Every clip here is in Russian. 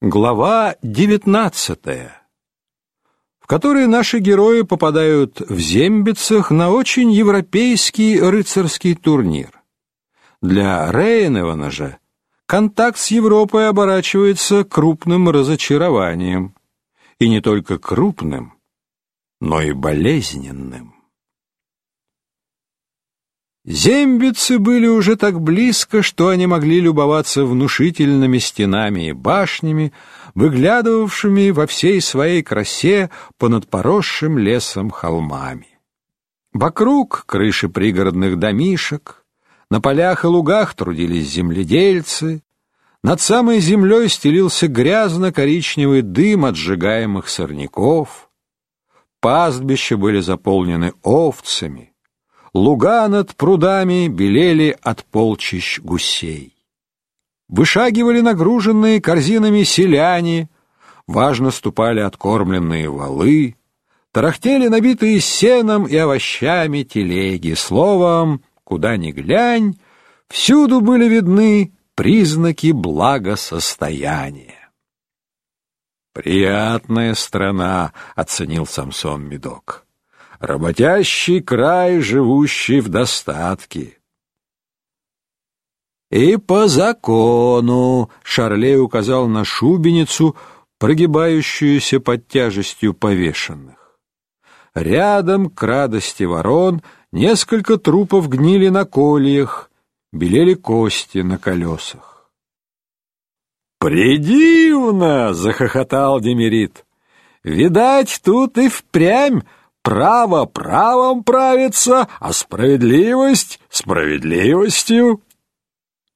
Глава девятнадцатая, в которой наши герои попадают в Зембицах на очень европейский рыцарский турнир. Для Рейневана же контакт с Европой оборачивается крупным разочарованием. И не только крупным, но и болезненным. Зембицы были уже так близко, что они могли любоваться внушительными стенами и башнями, выглядывавшими во всей своей красе понад поросшим лесом холмами. Вокруг крыши пригородных домишек, на полях и лугах трудились земледельцы, над самой землей стелился грязно-коричневый дым от сжигаемых сорняков, пастбища были заполнены овцами, Луга над прудами белели от полчищ гусей. Вышагивали нагруженные корзинами селяне, важно ступали откормленные валы, тарахтели набитые сеном и овощами телеги. Словом, куда ни глянь, всюду были видны признаки благосостояния. «Приятная страна», — оценил Самсон Медок работящий край, живущий в достатке. И по закону Шарлей указал на шубеницу, прогибающуюся под тяжестью повешенных. Рядом, к радости ворон, несколько трупов гнили на кольях, белели кости на колесах. «Придивно!» — захохотал Демерит. «Видать, тут и впрямь право правом правится, а справедливость справедливостью.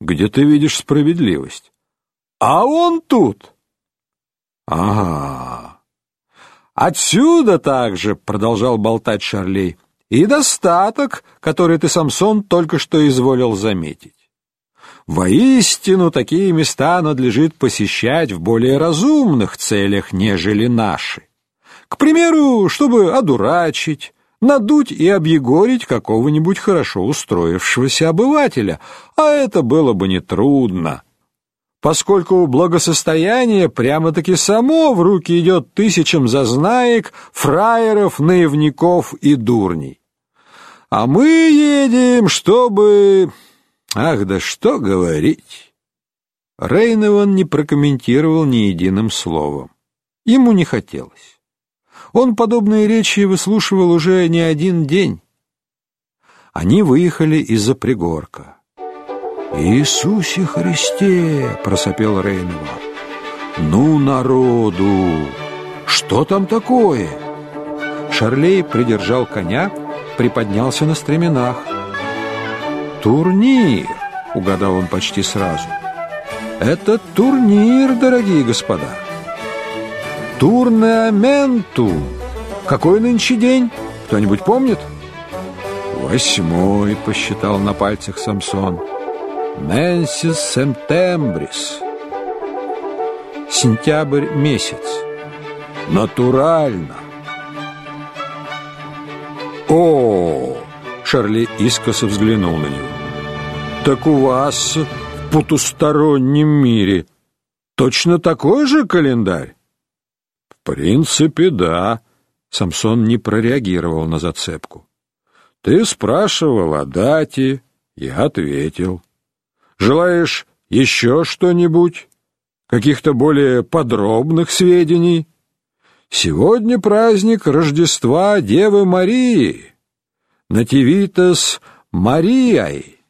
Где ты видишь справедливость? А он тут. Ага. Отсюда также, продолжал болтать Шарлей, и достаток, который ты, Самсон, только что изволил заметить. Воистину, такие места надлежит посещать в более разумных целях, нежели наши. К примеру, чтобы одурачить, надуть и объегорить какого-нибудь хорошо устроившегося обывателя, а это было бы нетрудно, поскольку благосостояние прямо-таки само в руки идет тысячам зазнаек, фраеров, наивников и дурней. А мы едем, чтобы... Ах, да что говорить! Рейнован не прокомментировал ни единым словом. Ему не хотелось. Он подобные речи выслушивал уже не один день. Они выехали из-за пригорка. «Иисусе Христе!» — просопел Рейнова. «Ну, народу! Что там такое?» Шарлей придержал коня, приподнялся на стременах. «Турнир!» — угадал он почти сразу. «Это турнир, дорогие господа!» Турнаменту. Какой нынче день? Кто-нибудь помнит? Восьмой, посчитал на пальцах Самсон. Менсис сентембрис. Сентябрь месяц. Натурально. О! Шарли искоса взглянул на него. Так у вас в потустороннем мире точно такой же календарь? Принципе, да. Самсон не прореагировал на зацепку. Ты спрашивал о дате, я ответил. Желаешь еще что-нибудь? Каких-то более подробных сведений? Сегодня праздник Рождества Девы Марии. Нативитас Марией.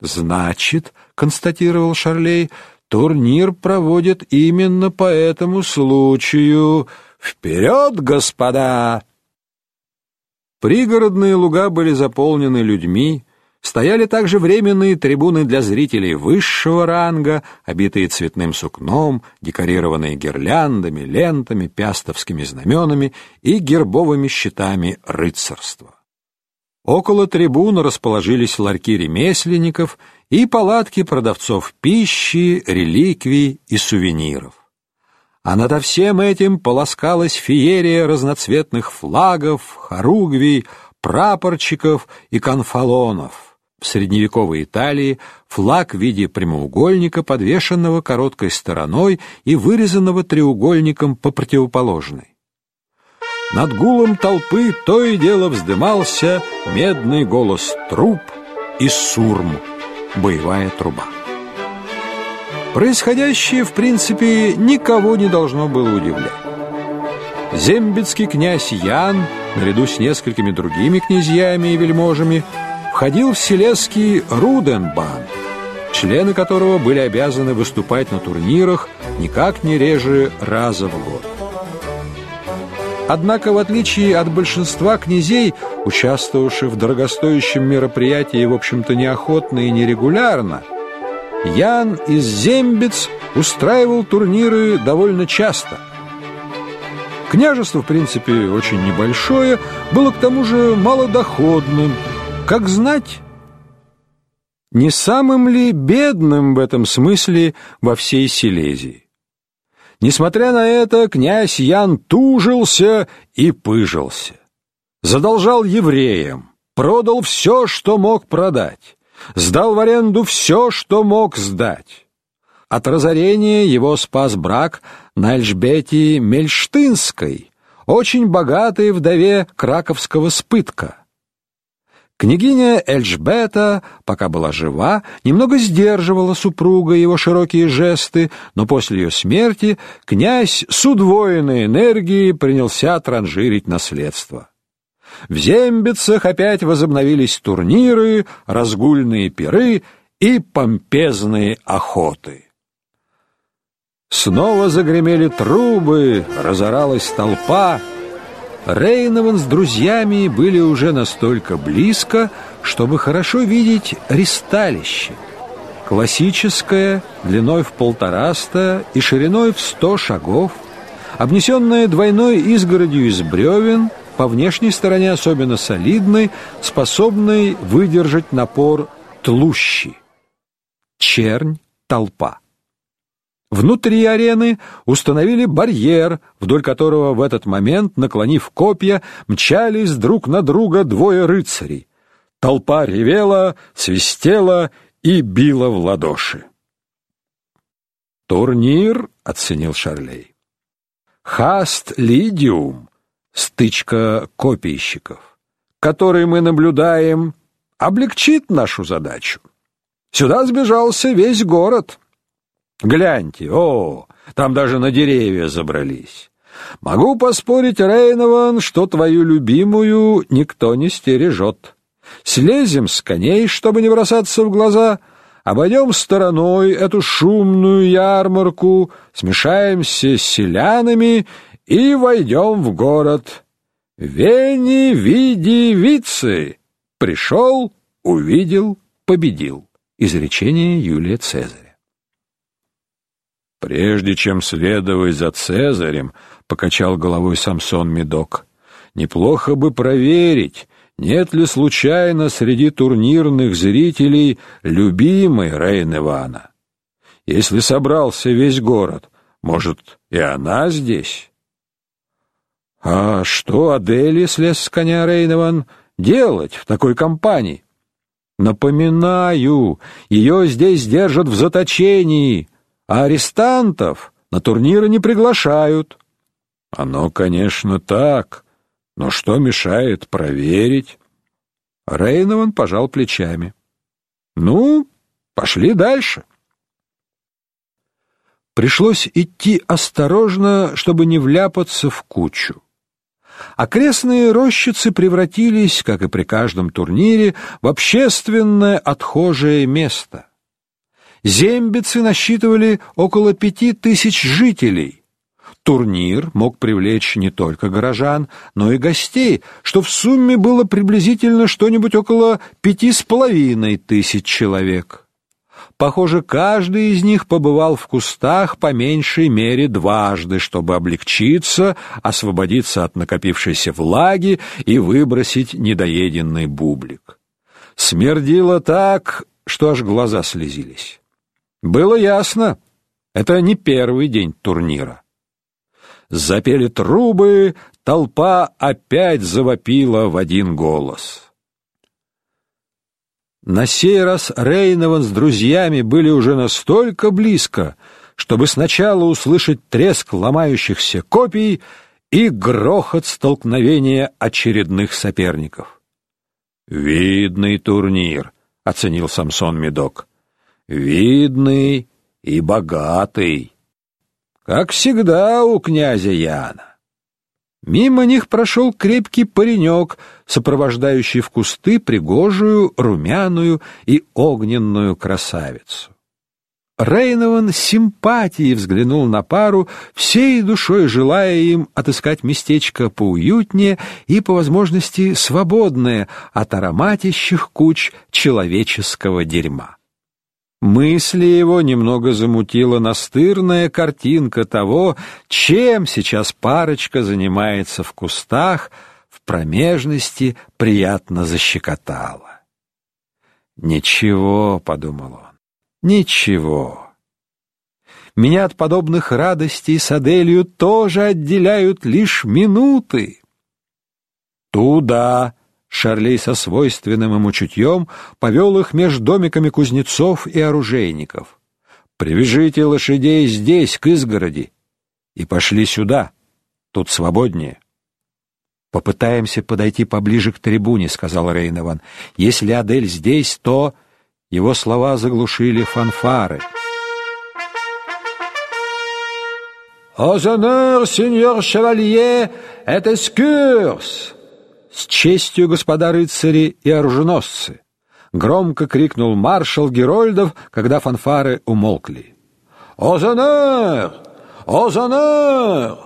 Значит, констатировал Шарлей, Турнир проводят именно по этому случаю. Вперед, господа! Пригородные луга были заполнены людьми, стояли также временные трибуны для зрителей высшего ранга, обитые цветным сукном, декорированные гирляндами, лентами, пястовскими знаменами и гербовыми щитами рыцарства. Около трибун расположились ларьки ремесленников и палатки продавцов пищи, реликвий и сувениров. А над всем этим полоскалась феерия разноцветных флагов, хоругвий, прапорчиков и конфалонов. В средневековой Италии флаг в виде прямоугольника, подвешенного короткой стороной и вырезанного треугольником по противоположной. Над гулом толпы то и дело вздымался медный голос труб и сурм, боевая труба. Происходящее, в принципе, никого не должно было удивлять. Зембицкий князь Ян, наряду с несколькими другими князьями и вельможами, входил в селезский Руденбан, члены которого были обязаны выступать на турнирах никак не реже раза в год. Однако, в отличие от большинства князей, участвовавших в дорогостоящем мероприятии, в общем-то, неохотно и нерегулярно, Ян из Зембец устраивал турниры довольно часто. Княжество, в принципе, очень небольшое, было к тому же малодоходным – как знать, не самым ли бедным в этом смысле во всей Силезии? Несмотря на это, князь Ян тужился и пыжился. Задолжал евреям, продал все, что мог продать, сдал в аренду все, что мог сдать. От разорения его спас брак на Эльжбете Мельштинской, очень богатой вдове краковского спытка. Княгиня Эльжбета, пока была жива, немного сдерживала супруга его широкие жесты, но после ее смерти князь с удвоенной энергией принялся транжирить наследство. В Зембицах опять возобновились турниры, разгульные пиры и помпезные охоты. Снова загремели трубы, разоралась толпа — Рейнован с друзьями были уже настолько близко, чтобы хорошо видеть ристалище. Классическое, длиной в полтораста и шириной в сто шагов, обнесенное двойной изгородью из бревен, по внешней стороне особенно солидной, способной выдержать напор тлущи. Чернь, толпа. Внутри арены установили барьер, вдоль которого в этот момент, наклонив копья, мчались друг на друга двое рыцарей. Толпа ревела, свистела и била в ладоши. «Турнир», — оценил Шарлей. «Хаст Лидиум», — стычка копийщиков, который мы наблюдаем, облегчит нашу задачу. Сюда сбежался весь город». Гляньте, о, там даже на деревья забрались. Могу поспорить, Рейнован, что твою любимую никто не стережет. Слезем с коней, чтобы не бросаться в глаза, обойдем стороной эту шумную ярмарку, смешаемся с селянами и войдем в город. Вени, види, вицы. Пришел, увидел, победил. Изречение Юлия Цезаря. Прежде чем следовать за Цезарем, покачал головой Самсон Медок. Неплохо бы проверить, нет ли случайно среди турнирных зрителей любимой Рейн Ивана. Если собрался весь город, может, и она здесь? А что Адели слез с коня Рейнован делать в такой компании? Напоминаю, ее здесь держат в заточении, а арестантов на турниры не приглашают. Оно, конечно, так, но что мешает проверить? Рейнован пожал плечами. Ну, пошли дальше. Пришлось идти осторожно, чтобы не вляпаться в кучу. Окрестные рощицы превратились, как и при каждом турнире, в общественное отхожее место. Зембицы насчитывали около пяти тысяч жителей. Турнир мог привлечь не только горожан, но и гостей, что в сумме было приблизительно что-нибудь около пяти с половиной тысяч человек. Похоже, каждый из них побывал в кустах по меньшей мере дважды, чтобы облегчиться, освободиться от накопившейся влаги и выбросить недоеденный бублик. Смердило так, что аж глаза слезились. Было ясно, это не первый день турнира. Запели трубы, толпа опять завопила в один голос. На сей раз Рейнован с друзьями были уже настолько близко, чтобы сначала услышать треск ломающихся копий и грохот столкновения очередных соперников. «Видный турнир», — оценил Самсон Медок. «Видный и богатый. Как всегда у князя Яна». Мимо них прошел крепкий паренек, сопровождающий в кусты пригожую, румяную и огненную красавицу. Рейнован симпатией взглянул на пару, всей душой желая им отыскать местечко поуютнее и, по возможности, свободное от ароматящих куч человеческого дерьма. Мысли его немного замутила настырная картинка того, чем сейчас парочка занимается в кустах, в промежности приятно защекотала. «Ничего», — подумал он, — «ничего». Меня от подобных радостей с Аделью тоже отделяют лишь минуты. «Туда!» Шарлей со свойственным ему чутьем повел их между домиками кузнецов и оружейников. «Привяжите лошадей здесь, к изгороди, и пошли сюда, тут свободнее». «Попытаемся подойти поближе к трибуне», — сказал Рейнован. «Если Адель здесь, то...» Его слова заглушили фанфары. «Aux honneurs, сеньор шевалье, это скюрс!» «С честью, господа рыцари и оруженосцы!» — громко крикнул маршал Герольдов, когда фанфары умолкли. «Озонер! Озонер!»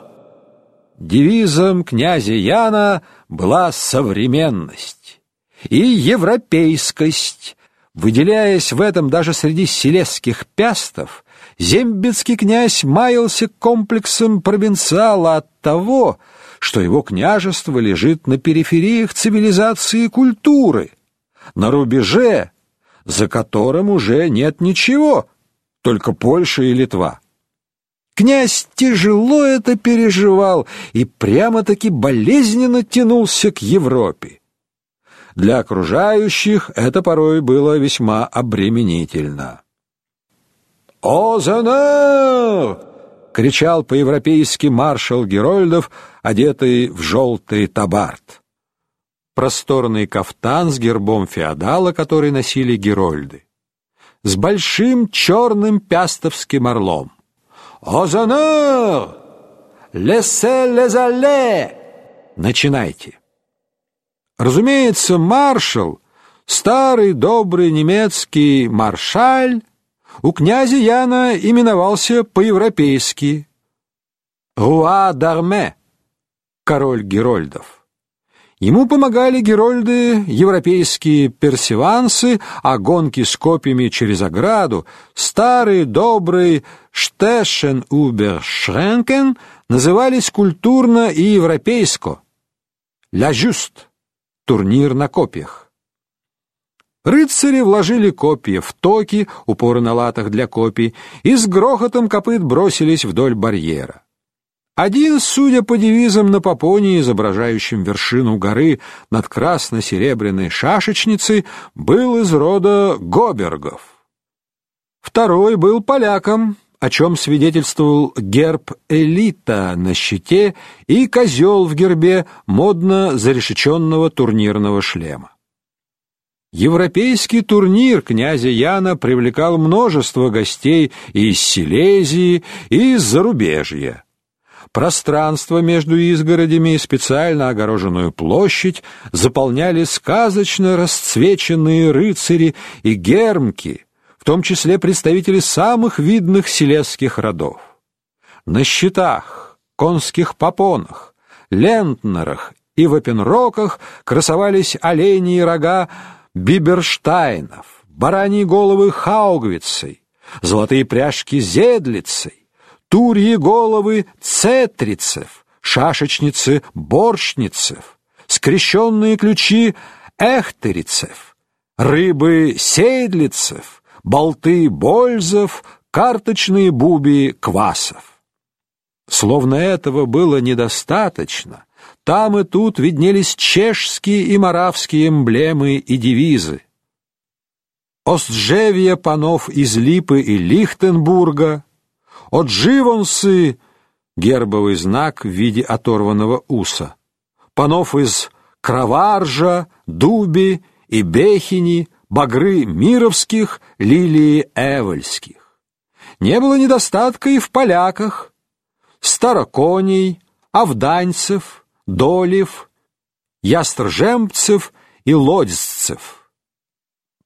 Девизом князя Яна была современность и европейскость. Выделяясь в этом даже среди селезских пястов, зембецкий князь маялся комплексом провинциала от того, что его княжество лежит на перифериях цивилизации и культуры, на рубеже, за которым уже нет ничего, только Польша и Литва. Князь тяжело это переживал и прямо-таки болезненно тянулся к Европе. Для окружающих это порой было весьма обременительно. «О, Зенер!» — кричал по-европейски маршал Герольдов, одетый в желтый табарт. Просторный кафтан с гербом феодала, который носили герольды. С большим черным пястовским орлом. «Озонер! Лесе лезале!» «Начинайте!» Разумеется, маршал, старый добрый немецкий маршаль, у князя Яна именовался по-европейски Руа Дарме, король Герольдов. Ему помогали герольды, европейские персиванцы, а гонки с копьями через ограду, старый добрый Штешен Убер Шренкен назывались культурно и европейско. «Ля Жюст» — турнир на копьях. Рыцари вложили копья в токи, упоры на латах для копий, и с грохотом копыт бросились вдоль барьера. Один, судя по девизам на попоне, изображающим вершину горы над красно-серебряной шашечницей, был из рода Гобергов. Второй был поляком, о чем свидетельствовал герб элита на щите и козел в гербе модно зарешеченного турнирного шлема. Европейский турнир князя Яна привлекал множество гостей из Силезии и из зарубежья. Пространство между изгородями и специально огороженную площадь заполняли сказочно расцвеченные рыцари и гермки, в том числе представители самых видных селезских родов. На щитах, конских попонах, лентнерах и вапенроках красовались олени и рога биберштайнов, бараньи головы хаугвицей, золотые пряжки зедлицей, турьи головы цетрицев, шашечницы борщницев, скрещенные ключи эхтерицев, рыбы сейдлицев, болты бользов, карточные буби квасов. Словно этого было недостаточно, там и тут виднелись чешские и моравские эмблемы и девизы. Остжевья панов из Липы и Лихтенбурга, от Живонсы гербовый знак в виде оторванного уса, панов из Кроваржа, Дуби и Бехини, Багры Мировских, Лилии Эвольских. Не было недостатка и в поляках, староконей, авданьцев, долев, ястржемцев и лодзцев.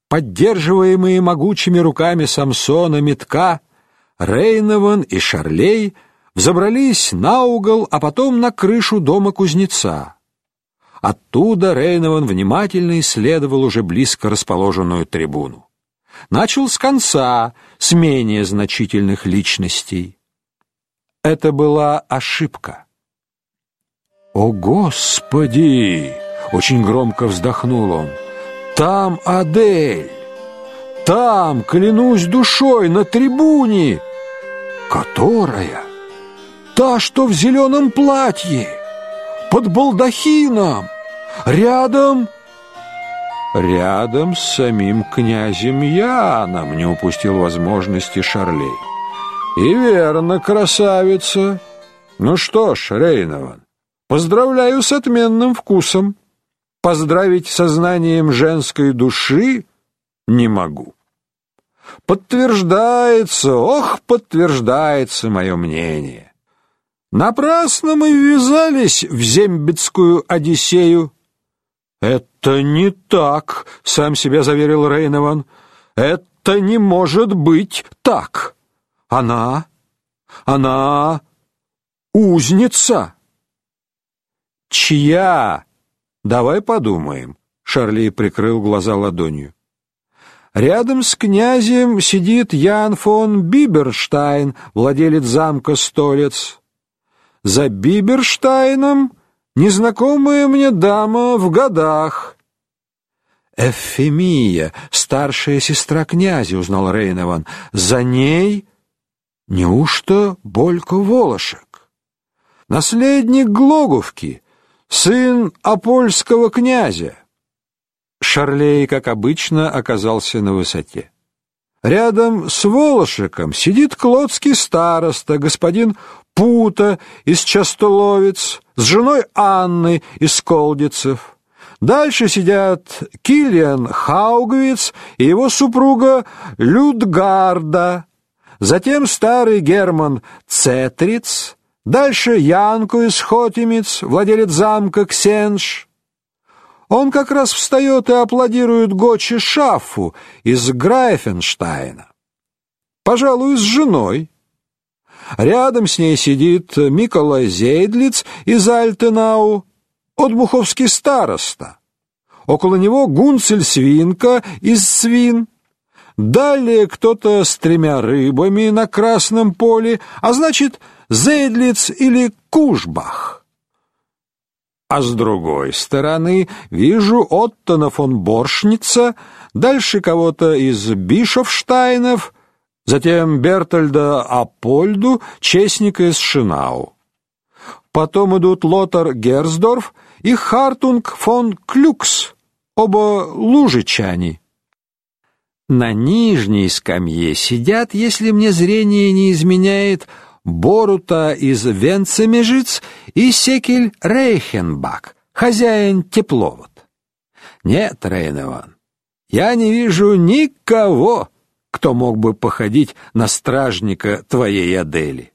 Поддерживаемые могучими руками Самсона Метка, Рейнован и Шарлей взобрались на угол, а потом на крышу дома кузнеца. Оттуда Рейнован внимательно исследовал уже близко расположенную трибуну. Начал с конца, с менее значительных личностей. Это была ошибка. «О, Господи!» — очень громко вздохнул он. «Там Адель! Там, клянусь душой, на трибуне! Которая? Та, что в зеленом платье, под балдахином, рядом...» Рядом с самим князем Яном не упустил возможности Шарлей. «И верно, красавица! Ну что ж, Рейнован, Поздравляю с отменным вкусом. Поздравить со знанием женской души не могу. Подтверждается, ох, подтверждается мое мнение. Напрасно мы ввязались в зембецкую Одиссею. Это не так, сам себя заверил Рейнован. Это не может быть так. Она, она узница. Чья? Давай подумаем. Шарли прикрыл глаза ладонью. Рядом с князем сидит Ян фон Биберштайн, владелец замка Столец. За Биберштайном незнакомая мне дама в годах. Эфемия, старшая сестра князя, узнал Рейнован. За ней неужто Болько Волошек? Наследник Глоговки, сын апольского князя. Шарлей, как обычно, оказался на высоте. Рядом с Волошиком сидит клодский староста, господин Пута из Частоловец, с женой Анны из Колдицев. Дальше сидят Килиан Хаугвиц и его супруга Людгарда. Затем старый Герман Цетриц, Дальше Янку из Хотимец, владелец замка Ксенш. Он как раз встает и аплодирует Гочи Шафу из Грайфенштайна. Пожалуй, с женой. Рядом с ней сидит Миколай Зейдлиц из Альтенау, отбуховский староста. Около него Гунцель Свинка из Свин. Далее кто-то с тремя рыбами на красном поле, а значит, Зейдлиц или Кушбах. А с другой стороны вижу Оттона фон Боршница, дальше кого-то из Бишофштайнов, затем Бертольда Апольду, честника из Шинау. Потом идут Лотар Герсдорф и Хартунг фон Клюкс, оба лужичане. На нижней скамье сидят, если мне зрение не изменяет, Борута из Венцемежиц и Секель Рейхенбак, хозяин тепловод. Нет, Рейневан, я не вижу никого, кто мог бы походить на стражника твоей Адели.